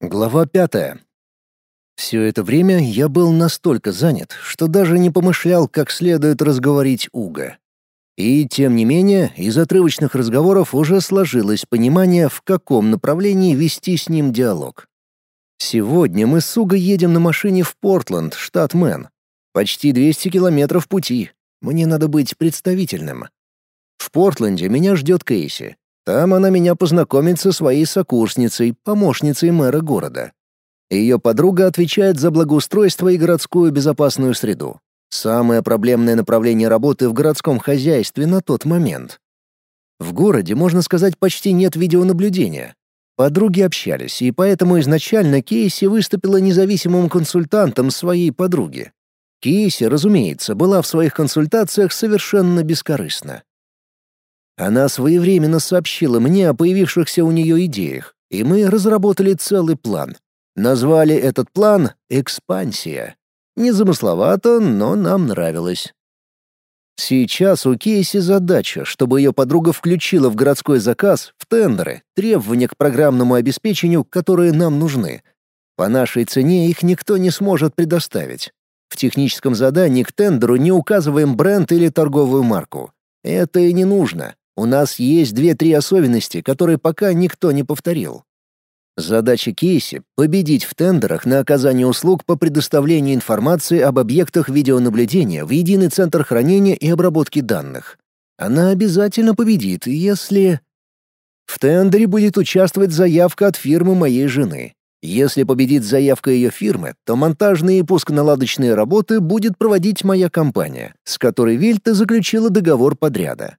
Глава пятая. Все это время я был настолько занят, что даже не помышлял, как следует разговорить Уга. И, тем не менее, из отрывочных разговоров уже сложилось понимание, в каком направлении вести с ним диалог. Сегодня мы с Угой едем на машине в Портленд, штат Мэн. Почти 200 километров пути. Мне надо быть представительным. В Портленде меня ждет Кейси, там она меня познакомит со своей сокурсницей, помощницей мэра города. Ее подруга отвечает за благоустройство и городскую безопасную среду. Самое проблемное направление работы в городском хозяйстве на тот момент. В городе, можно сказать, почти нет видеонаблюдения. Подруги общались, и поэтому изначально Кейси выступила независимым консультантом своей подруги. Кейси, разумеется, была в своих консультациях совершенно бескорыстна. Она своевременно сообщила мне о появившихся у нее идеях, и мы разработали целый план. Назвали этот план «Экспансия». Незамысловато, но нам нравилось. Сейчас у Кейси задача, чтобы ее подруга включила в городской заказ, в тендеры, требования к программному обеспечению, которые нам нужны. По нашей цене их никто не сможет предоставить. В техническом задании к тендеру не указываем бренд или торговую марку. Это и не нужно. У нас есть две-три особенности, которые пока никто не повторил. Задача Кейси — победить в тендерах на оказание услуг по предоставлению информации об объектах видеонаблюдения в единый центр хранения и обработки данных. Она обязательно победит, если... В тендере будет участвовать заявка от фирмы моей жены. Если победит заявка ее фирмы, то монтажные и пусконаладочные работы будет проводить моя компания, с которой Вильта заключила договор подряда.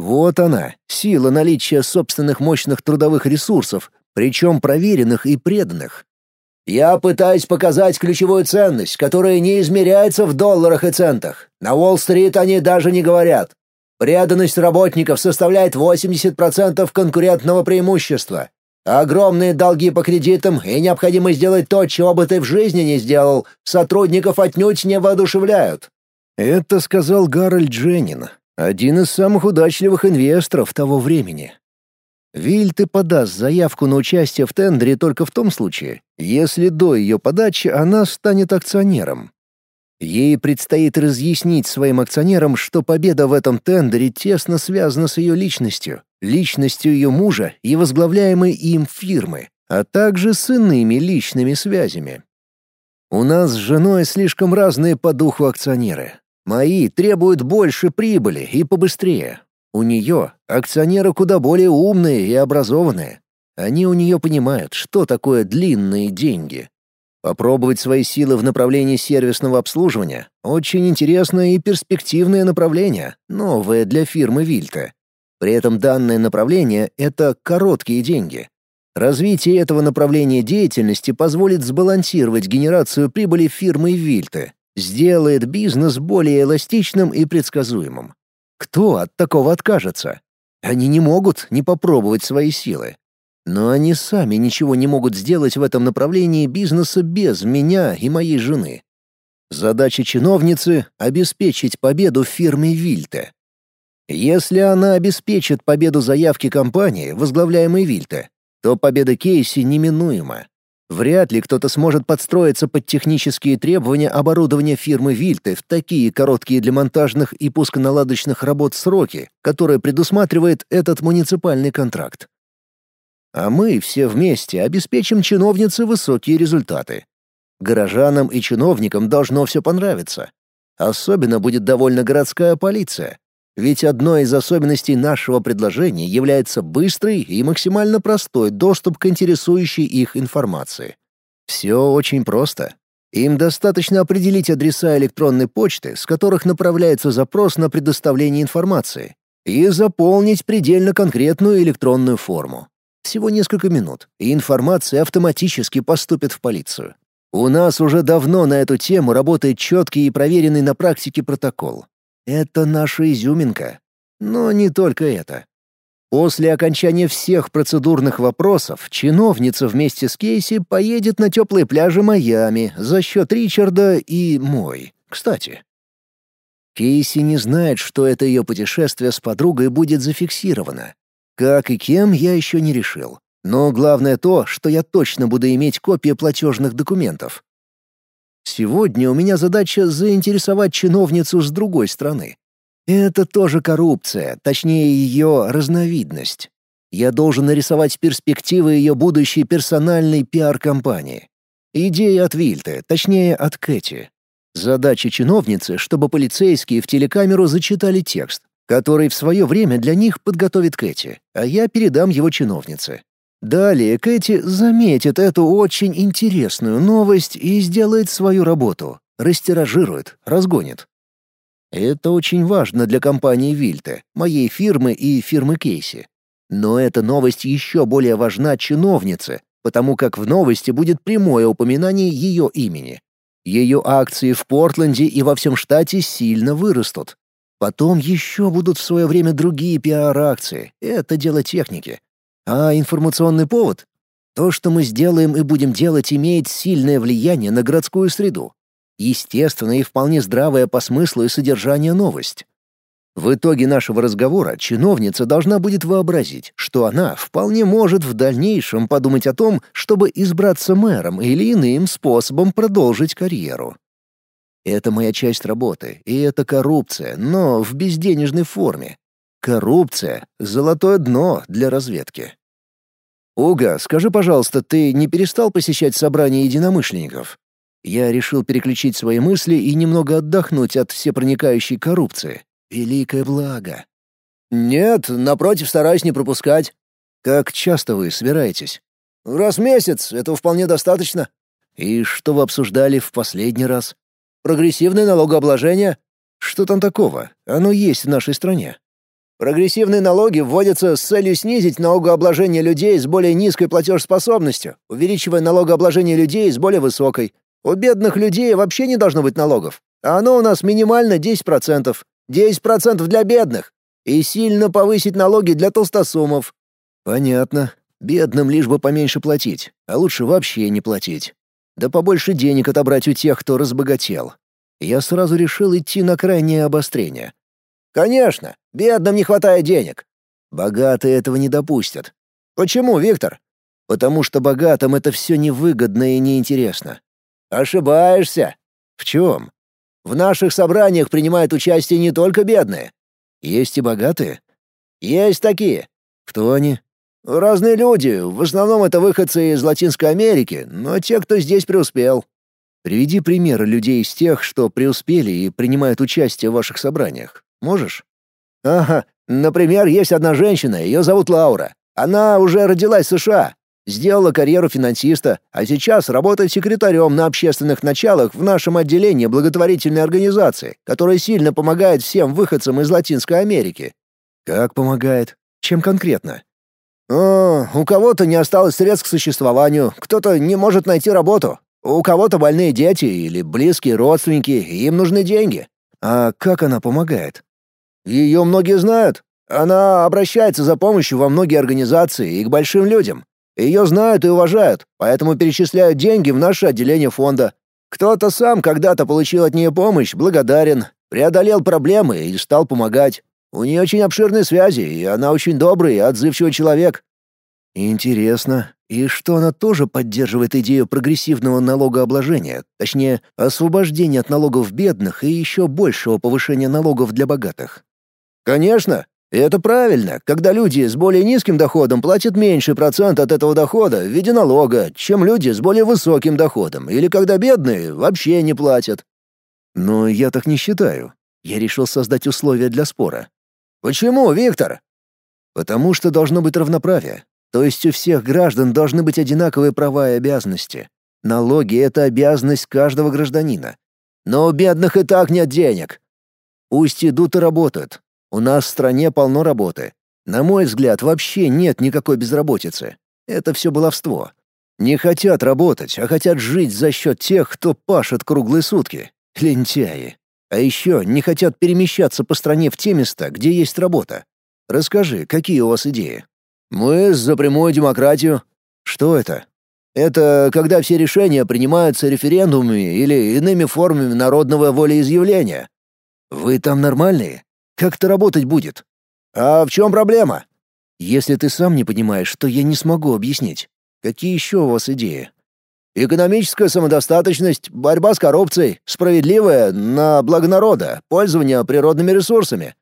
Вот она, сила наличия собственных мощных трудовых ресурсов, причем проверенных и преданных. Я пытаюсь показать ключевую ценность, которая не измеряется в долларах и центах. На Уолл-стрит они даже не говорят. Преданность работников составляет 80% конкурентного преимущества. огромные долги по кредитам и необходимость сделать то, чего бы ты в жизни не сделал, сотрудников отнюдь не воодушевляют. Это сказал Гарольд Дженнин, один из самых удачливых инвесторов того времени. Вильты подаст заявку на участие в тендере только в том случае, если до ее подачи она станет акционером. Ей предстоит разъяснить своим акционерам, что победа в этом тендере тесно связана с ее личностью, личностью ее мужа и возглавляемой им фирмы, а также с иными личными связями. У нас с женой слишком разные по духу акционеры. Мои требуют больше прибыли и побыстрее. У нее акционеры куда более умные и образованные. Они у нее понимают, что такое длинные деньги. Попробовать свои силы в направлении сервисного обслуживания — очень интересное и перспективное направление, новое для фирмы Вильта. При этом данное направление — это короткие деньги. Развитие этого направления деятельности позволит сбалансировать генерацию прибыли фирмы Вильта сделает бизнес более эластичным и предсказуемым. Кто от такого откажется? Они не могут не попробовать свои силы. Но они сами ничего не могут сделать в этом направлении бизнеса без меня и моей жены. Задача чиновницы — обеспечить победу фирме Вильте. Если она обеспечит победу заявки компании, возглавляемой Вильте, то победа Кейси неминуема. Вряд ли кто-то сможет подстроиться под технические требования оборудования фирмы Вильты в такие короткие для монтажных и пусконаладочных работ сроки, которые предусматривает этот муниципальный контракт. А мы все вместе обеспечим чиновнице высокие результаты. Горожанам и чиновникам должно все понравиться. Особенно будет довольна городская полиция, ведь одной из особенностей нашего предложения является быстрый и максимально простой доступ к интересующей их информации. Все очень просто. Им достаточно определить адреса электронной почты, с которых направляется запрос на предоставление информации, и заполнить предельно конкретную электронную форму. Всего несколько минут, и информация автоматически поступит в полицию. У нас уже давно на эту тему работает четкий и проверенный на практике протокол. Это наша изюминка. Но не только это. После окончания всех процедурных вопросов чиновница вместе с Кейси поедет на теплые пляжи Майами за счет Ричарда и мой, кстати. Кейси не знает, что это ее путешествие с подругой будет зафиксировано. Как и кем, я еще не решил. Но главное то, что я точно буду иметь копии платежных документов. Сегодня у меня задача заинтересовать чиновницу с другой стороны. Это тоже коррупция, точнее ее разновидность. Я должен нарисовать перспективы ее будущей персональной пиар-компании. Идея от Вильты, точнее от Кэти. Задача чиновницы, чтобы полицейские в телекамеру зачитали текст, который в свое время для них подготовит Кэти, а я передам его чиновнице. Далее Кэти заметит эту очень интересную новость и сделает свою работу, растиражирует, разгонит. Это очень важно для компании Вильте, моей фирмы и фирмы Кейси. Но эта новость еще более важна чиновнице, потому как в новости будет прямое упоминание ее имени. Ее акции в Портленде и во всем штате сильно вырастут. Потом еще будут в свое время другие пиар-акции. Это дело техники. А информационный повод? То, что мы сделаем и будем делать, имеет сильное влияние на городскую среду. Естественно и вполне здравая по смыслу и содержанию новость. В итоге нашего разговора чиновница должна будет вообразить, что она вполне может в дальнейшем подумать о том, чтобы избраться мэром или иным способом продолжить карьеру. Это моя часть работы, и это коррупция, но в безденежной форме. Коррупция — золотое дно для разведки. «Уга, скажи, пожалуйста, ты не перестал посещать собрания единомышленников?» Я решил переключить свои мысли и немного отдохнуть от всепроникающей коррупции. Великое благо. «Нет, напротив, стараюсь не пропускать». «Как часто вы собираетесь?» «Раз в месяц, этого вполне достаточно». «И что вы обсуждали в последний раз?» «Прогрессивное налогообложение». «Что там такого? Оно есть в нашей стране». Прогрессивные налоги вводятся с целью снизить налогообложение людей с более низкой платежеспособностью, увеличивая налогообложение людей с более высокой. У бедных людей вообще не должно быть налогов, а оно у нас минимально 10%. 10% для бедных. И сильно повысить налоги для толстосумов. Понятно. Бедным лишь бы поменьше платить, а лучше вообще не платить. Да побольше денег отобрать у тех, кто разбогател. Я сразу решил идти на крайнее обострение. Конечно, бедным не хватает денег. Богатые этого не допустят. Почему, Виктор? Потому что богатым это все невыгодно и неинтересно. Ошибаешься. В чем? В наших собраниях принимают участие не только бедные. Есть и богатые. Есть такие. Кто они? Разные люди. В основном это выходцы из Латинской Америки, но те, кто здесь преуспел. Приведи примеры людей из тех, что преуспели и принимают участие в ваших собраниях. Можешь? Ага. Например, есть одна женщина, ее зовут Лаура. Она уже родилась в США, сделала карьеру финансиста, а сейчас работает секретарем на общественных началах в нашем отделении благотворительной организации, которая сильно помогает всем выходцам из Латинской Америки. Как помогает? Чем конкретно? О, у кого-то не осталось средств к существованию, кто-то не может найти работу, у кого-то больные дети или близкие родственники, им нужны деньги. А как она помогает? Ее многие знают. Она обращается за помощью во многие организации и к большим людям. Ее знают и уважают, поэтому перечисляют деньги в наше отделение фонда. Кто-то сам когда-то получил от нее помощь, благодарен, преодолел проблемы и стал помогать. У нее очень обширные связи, и она очень добрый и отзывчивый человек. Интересно. И что она тоже поддерживает идею прогрессивного налогообложения, точнее, освобождения от налогов бедных и еще большего повышения налогов для богатых? Конечно, и это правильно, когда люди с более низким доходом платят меньший процент от этого дохода в виде налога, чем люди с более высоким доходом, или когда бедные вообще не платят. Но я так не считаю. Я решил создать условия для спора. Почему, Виктор? Потому что должно быть равноправие. То есть у всех граждан должны быть одинаковые права и обязанности. Налоги — это обязанность каждого гражданина. Но у бедных и так нет денег. Пусть идут и работают, у нас в стране полно работы. На мой взгляд, вообще нет никакой безработицы. Это все баловство. Не хотят работать, а хотят жить за счет тех, кто пашет круглые сутки. Лентяи. А еще не хотят перемещаться по стране в те места, где есть работа. Расскажи, какие у вас идеи? Мы за прямую демократию. Что это? Это когда все решения принимаются референдумами или иными формами народного волеизъявления. Вы там нормальные? Как это работать будет? А в чем проблема? Если ты сам не понимаешь, то я не смогу объяснить. Какие еще у вас идеи? Экономическая самодостаточность, борьба с коррупцией, справедливое на благо народа, пользование природными ресурсами.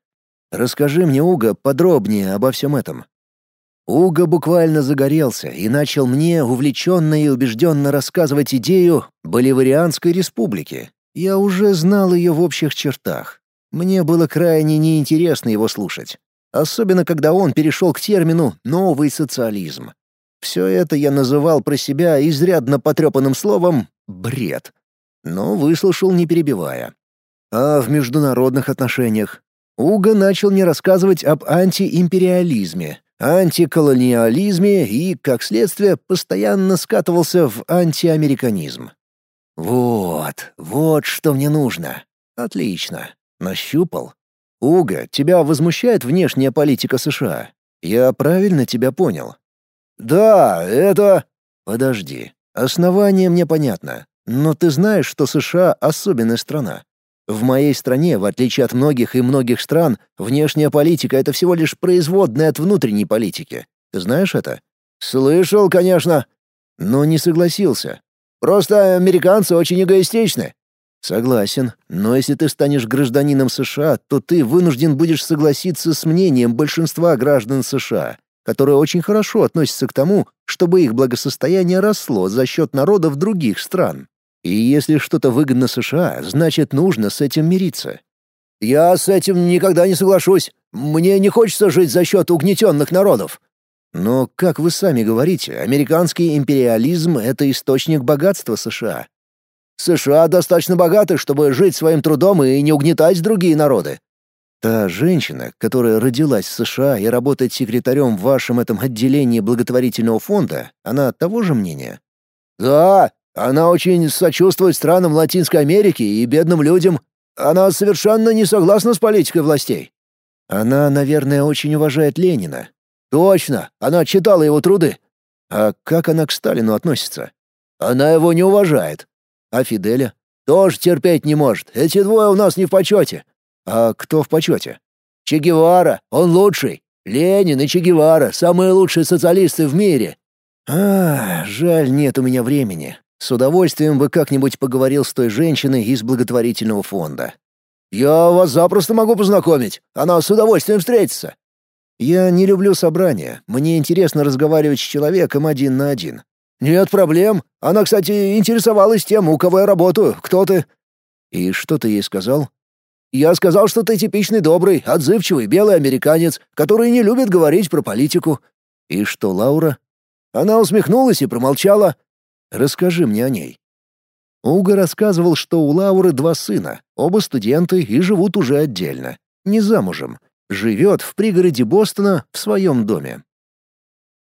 Расскажи мне, Уга, подробнее обо всем этом. Уга буквально загорелся и начал мне увлеченно и убежденно рассказывать идею Боливарианской республики. Я уже знал ее в общих чертах. Мне было крайне неинтересно его слушать. Особенно, когда он перешел к термину «новый социализм». Все это я называл про себя изрядно потрепанным словом «бред». Но выслушал, не перебивая. А в международных отношениях? Уга начал мне рассказывать об антиимпериализме, антиколониализме и, как следствие, постоянно скатывался в антиамериканизм. Вот, вот что мне нужно. Отлично. Нащупал. Уга, тебя возмущает внешняя политика США? Я правильно тебя понял? Да, это... Подожди. Основание мне понятно. Но ты знаешь, что США — особенная страна. В моей стране, в отличие от многих и многих стран, внешняя политика — это всего лишь производная от внутренней политики. Ты знаешь это? Слышал, конечно. Но не согласился. Просто американцы очень эгоистичны. Согласен, но если ты станешь гражданином США, то ты вынужден будешь согласиться с мнением большинства граждан США, которые очень хорошо относятся к тому, чтобы их благосостояние росло за счет народов других стран. И если что-то выгодно США, значит, нужно с этим мириться. Я с этим никогда не соглашусь. Мне не хочется жить за счет угнетенных народов. Но, как вы сами говорите, американский империализм — это источник богатства США. США достаточно богаты, чтобы жить своим трудом и не угнетать другие народы. Та женщина, которая родилась в США и работает секретарем в вашем этом отделении благотворительного фонда, она того же мнения? Да, она очень сочувствует странам Латинской Америки и бедным людям. Она совершенно не согласна с политикой властей. Она, наверное, очень уважает Ленина. Точно, она читала его труды. А как она к Сталину относится? Она его не уважает. А Фиделя? Тоже терпеть не может. Эти двое у нас не в почете. А кто в почете? Че Гевара, он лучший. Ленин и Че Гевара — самые лучшие социалисты в мире. А, жаль, нет у меня времени. С удовольствием бы как-нибудь поговорил с той женщиной из благотворительного фонда. Я вас запросто могу познакомить. Она с удовольствием встретится. Я не люблю собрания. Мне интересно разговаривать с человеком один на один. Нет проблем. Она, кстати, интересовалась тем, у кого я работаю. Кто ты? И что ты ей сказал? Я сказал, что ты типичный добрый, отзывчивый белый американец, который не любит говорить про политику. И что, Лаура? Она усмехнулась и промолчала. Расскажи мне о ней». Уга рассказывал, что у Лауры два сына, оба студенты и живут уже отдельно. Не замужем. Живет в пригороде Бостона в своем доме.